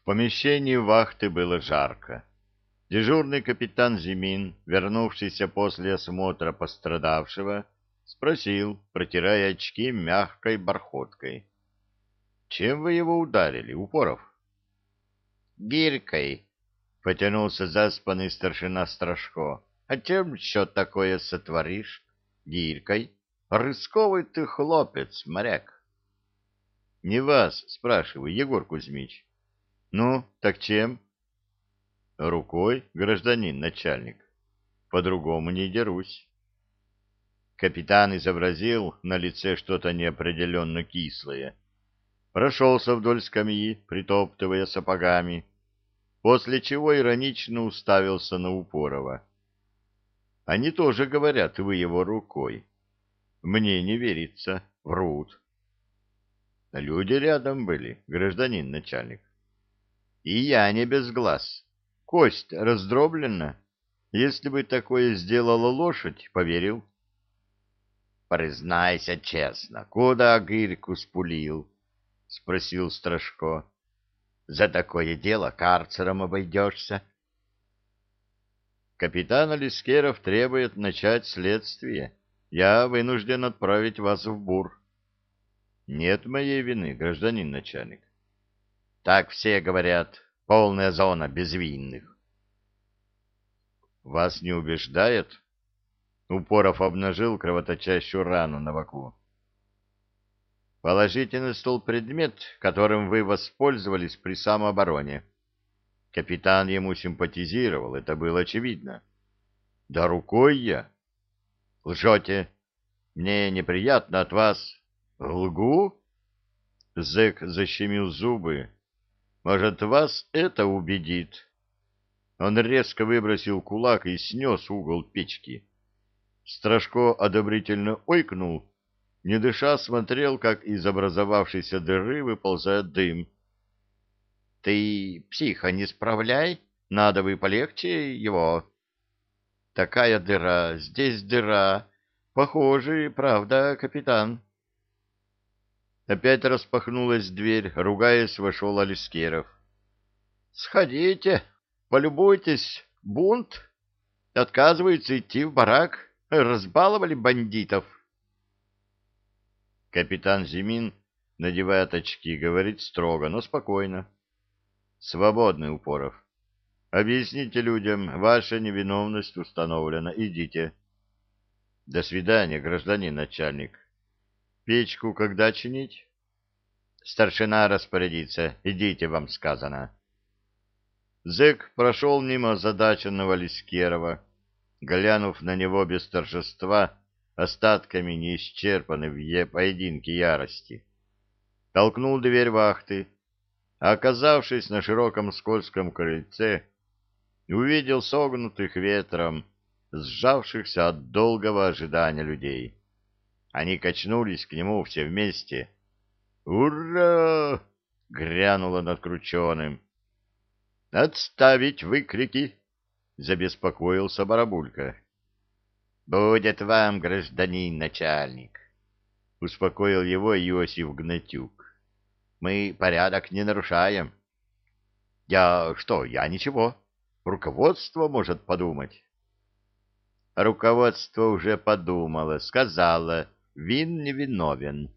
В помещении вахты было жарко. Дежурный капитан Зимин, вернувшийся после осмотра пострадавшего, спросил, протирая очки мягкой бархоткой. — Чем вы его ударили, Упоров? — Гирькой, — потянулся заспанный старшина Страшко. — А чем еще такое сотворишь? Гирькой? Рысковый ты хлопец, моряк. — Не вас, спрашиваю, Егор Кузьмич. — Ну, так чем? — Рукой, гражданин начальник. По-другому не дерусь. Капитан изобразил на лице что-то неопределенно кислое. Прошелся вдоль скамьи, притоптывая сапогами, после чего иронично уставился на Упорова. Они тоже говорят, вы его рукой. Мне не верится, врут. Люди рядом были, гражданин начальник. И я не без глаз. Кость раздроблена. Если бы такое сделала лошадь, поверил. — Признайся честно, куда гирьку спулил? — спросил Страшко. — За такое дело карцером обойдешься. Капитан Алискеров требует начать следствие. Я вынужден отправить вас в бур. Нет моей вины, гражданин начальник. Так все говорят, Полная зона безвинных. Вас не убеждает? Упоров обнажил кровоточащую рану на боку. Положите на стол предмет, которым вы воспользовались при самообороне. Капитан ему симпатизировал, это было очевидно. Да рукой я. Лжете. Мне неприятно от вас. Лгу? Зэк защемил зубы, может, вас это убедит? Он резко выбросил кулак и снес угол печки. Страшко одобрительно ойкнул, не дыша смотрел, как из образовавшейся дыры выползает дым. — Ты психа не справляй, надо бы полегче его. — Такая дыра, здесь дыра. Похоже, правда, капитан. Опять распахнулась дверь, ругаясь, вошел Алискеров. — Сходите, полюбуйтесь, бунт. Отказываются идти в барак, разбаловали бандитов. Капитан Зимин, надевает очки, говорит строго, но спокойно. — Свободный Упоров. Объясните людям, ваша невиновность установлена. Идите. — До свидания, гражданин начальник. Печку когда чинить? Старшина распорядится. Идите, вам сказано. Зэк прошел мимо задаченного Лискерова, глянув на него без торжества, остатками неисчерпанной в е поединке ярости. Толкнул дверь вахты, а, оказавшись на широком скользком крыльце, увидел согнутых ветром, сжавшихся от долгого ожидания людей. Они качнулись к нему все вместе. «Ура!» — грянуло над крученым. «Отставить выкрики!» — забеспокоился Барабулька. «Будет вам, гражданин начальник!» — успокоил его Иосиф Гнатюк. «Мы порядок не нарушаем». «Я что, я ничего. Руководство может подумать». Руководство уже подумало, сказала Вин невиновен.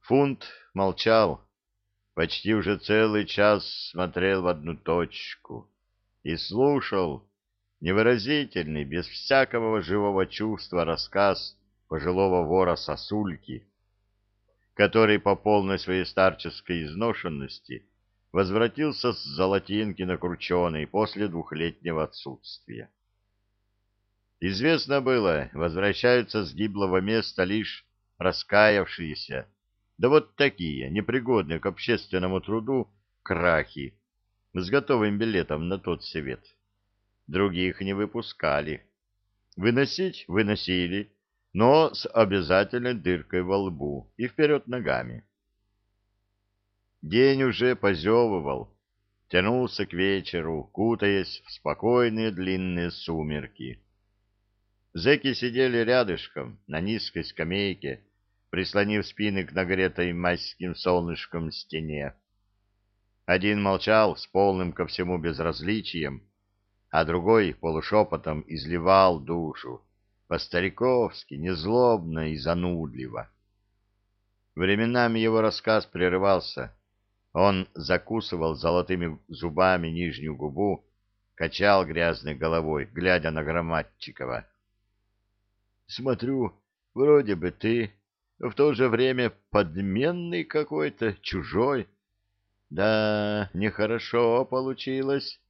Фунт молчал, почти уже целый час смотрел в одну точку и слушал невыразительный, без всякого живого чувства рассказ пожилого вора сосульки, который по полной своей старческой изношенности возвратился с золотинки на крученый после двухлетнего отсутствия. Известно было, возвращаются с гиблого места лишь раскаявшиеся, да вот такие, непригодные к общественному труду, крахи, с готовым билетом на тот свет. Других не выпускали. Выносить выносили, но с обязательной дыркой во лбу и вперед ногами. День уже позевывал, тянулся к вечеру, кутаясь в спокойные длинные сумерки. Зеки сидели рядышком на низкой скамейке, прислонив спины к нагретой майским солнышком стене. Один молчал с полным ко всему безразличием, а другой полушепотом изливал душу, по-стариковски, незлобно и занудливо. Временами его рассказ прерывался. Он закусывал золотыми зубами нижнюю губу, качал грязной головой, глядя на Громадчикова. — Смотрю, вроде бы ты, в то же время подменный какой-то, чужой. Да, нехорошо получилось.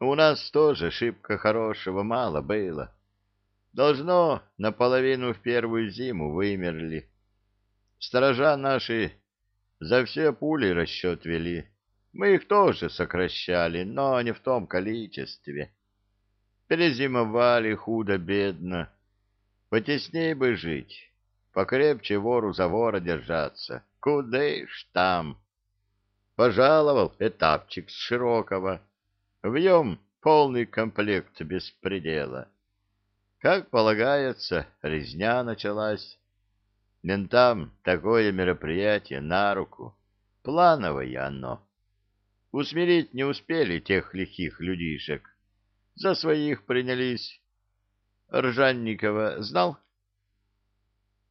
У нас тоже шибко хорошего мало было. Должно, наполовину в первую зиму вымерли. Сторожа наши за все пули расчет вели. Мы их тоже сокращали, но не в том количестве. Перезимовали худо-бедно. Потесней бы жить, покрепче вору за вора держаться. Куда ж там? Пожаловал этапчик с широкого. Вьем полный комплект беспредела. Как полагается, резня началась. Ментам такое мероприятие на руку. Плановое оно. Усмирить не успели тех лихих людишек. За своих принялись. Ржанникова знал?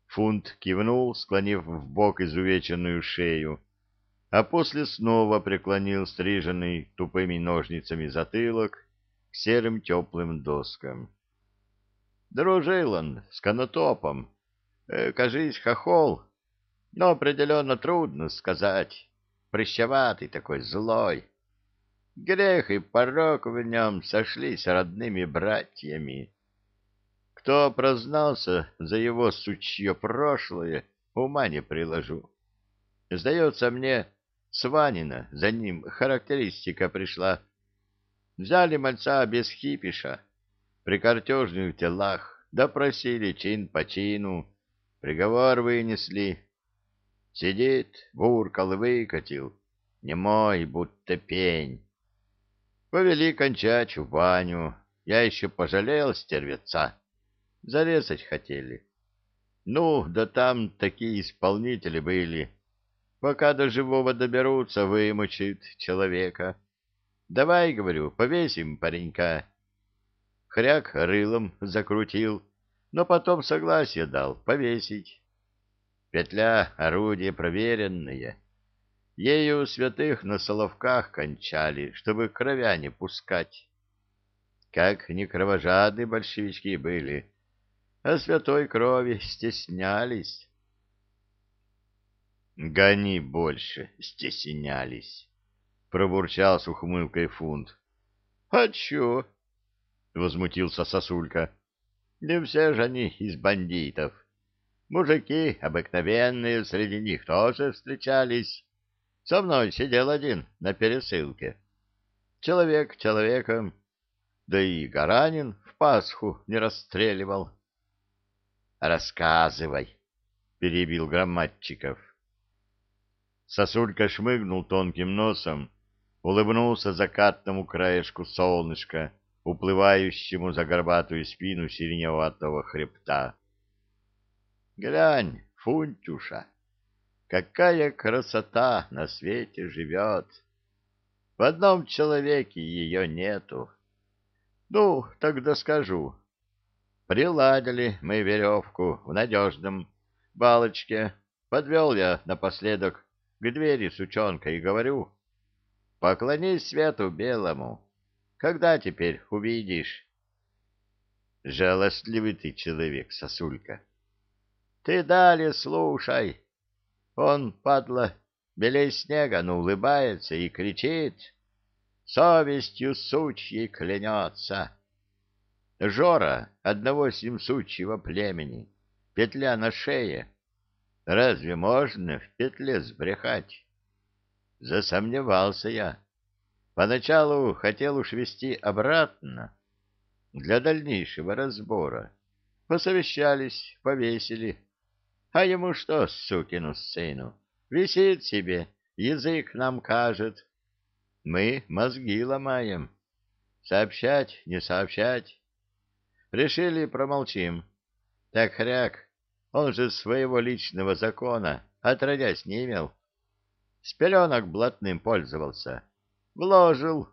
Фунт кивнул, склонив в бок изувеченную шею, а после снова преклонил стриженный тупыми ножницами затылок к серым теплым доскам. Дружил он с конотопом, Э, кажись, хохол, но определенно трудно сказать. Прыщеватый такой, злой. Грех и порок в нем сошлись родными братьями. Кто прознался за его сучье прошлое, ума не приложу. Сдается мне, Сванина, за ним характеристика пришла. Взяли мальца без хипиша, при картежных телах, допросили чин по чину, Приговор вынесли. Сидит, буркал и выкатил, немой, будто пень. Повели кончать в баню. Я еще пожалел стервеца. Зарезать хотели. Ну, да там такие исполнители были. Пока до живого доберутся, вымочит человека. Давай, говорю, повесим паренька. Хряк рылом закрутил но потом согласие дал повесить. Петля — орудие проверенное. Ею святых на соловках кончали, чтобы кровя не пускать. Как не кровожадные большевички были, а святой крови стеснялись. «Гони больше, стеснялись», — пробурчал с ухмылкой фунт. «А чё?» — возмутился сосулька. Не все же они из бандитов. Мужики обыкновенные среди них тоже встречались. Со мной сидел один на пересылке. Человек человеком, да и Гаранин в Пасху не расстреливал. «Рассказывай», — перебил Громадчиков. Сосулька шмыгнул тонким носом, улыбнулся закатному краешку солнышка, уплывающему за горбатую спину сиреневатого хребта. Глянь, Фунтюша, какая красота на свете живет! В одном человеке ее нету. Ну, тогда скажу. Приладили мы веревку в надежном балочке. Подвел я напоследок к двери сучонка и говорю, поклонись свету белому, когда теперь увидишь? Жалостливый ты человек, сосулька. Ты далее слушай. Он, падла, белей снега, но улыбается и кричит. Совестью сучьей клянется. Жора одного симсучьего племени, петля на шее. Разве можно в петле сбрехать? Засомневался я. Поначалу хотел уж вести обратно для дальнейшего разбора. Посовещались, повесили. А ему что, сукину сыну, висит себе, язык нам кажет. Мы мозги ломаем. Сообщать, не сообщать. Решили, промолчим. Так хряк, он же своего личного закона отродясь не имел. с пеленок блатным пользовался. Вложил,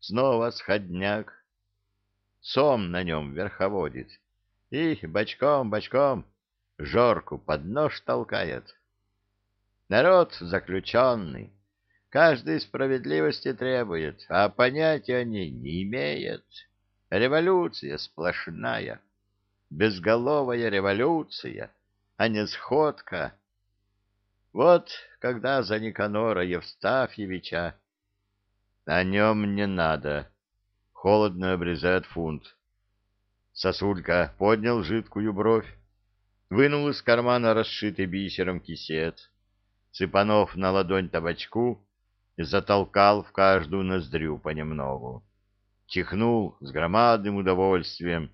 снова сходняк. Сом на нем верховодит. И бочком-бочком жорку под нож толкает. Народ заключенный, каждой справедливости требует, а понятия они не имеют. Революция сплошная, безголовая революция, а не сходка. Вот когда за Никанора Евстафьевича... О нем не надо. Холодно обрезает фунт. Сосулька поднял жидкую бровь, вынул из кармана расшитый бисером кисет, цепанов на ладонь табачку затолкал в каждую ноздрю понемногу. Чихнул с громадным удовольствием,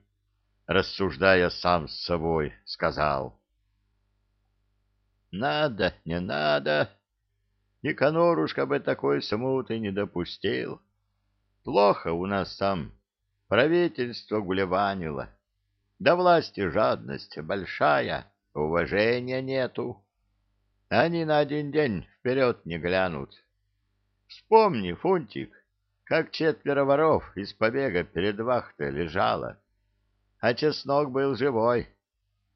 рассуждая сам с собой, сказал. «Надо, не надо. Никанорушка бы такой смуты не допустил. Плохо у нас там правительство гулеванило. Да власти жадность большая, уважения нету. Они на один день вперед не глянут. Вспомни, Фунтик, как четверо воров из побега перед вахтой лежало, а чеснок был живой,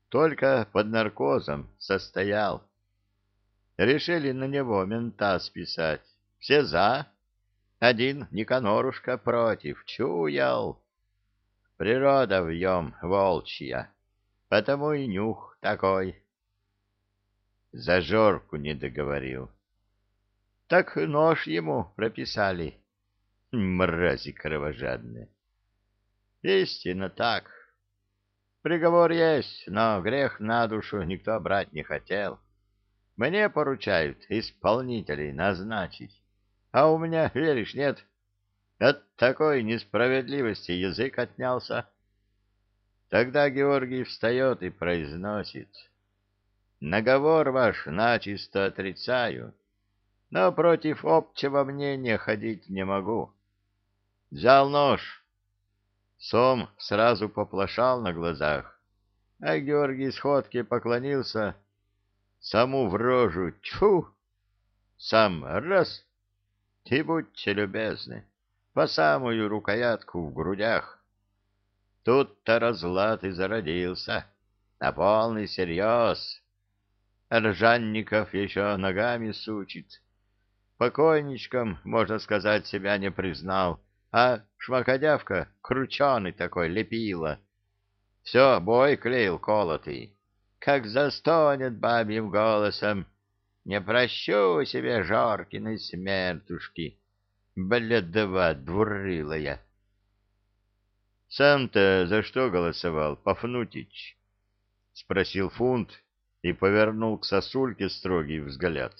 только под наркозом состоял. Решили на него мента списать. Все за. Один Никанорушка против. Чуял. Природа в нем волчья, потому и нюх такой. За Жорку не договорил. Так нож ему прописали. Мрази кровожадные. Истинно так. Приговор есть, но грех на душу никто брать не хотел. Мне поручают исполнителей назначить, а у меня, веришь, нет. От такой несправедливости язык отнялся. Тогда Георгий встает и произносит — Наговор ваш начисто отрицаю, но против общего мнения ходить не могу. Взял нож. Сом сразу поплашал на глазах, а Георгий сходки поклонился. Саму в рожу, чу! Сам раз, и будьте любезны, по самую рукоятку в грудях. Тут-то разлад и зародился, на полный серьез. Ржанников еще ногами сучит. Покойничком, можно сказать, себя не признал, а шмакодявка крученый такой лепила. Все, бой клеил колотый. Как застонет бабьим голосом, не прощу себе Жоркиной смертушки, бледова двурылая. Сам-то за что голосовал, Пафнутич? — спросил Фунт, и повернул к сосульке строгий взгляд.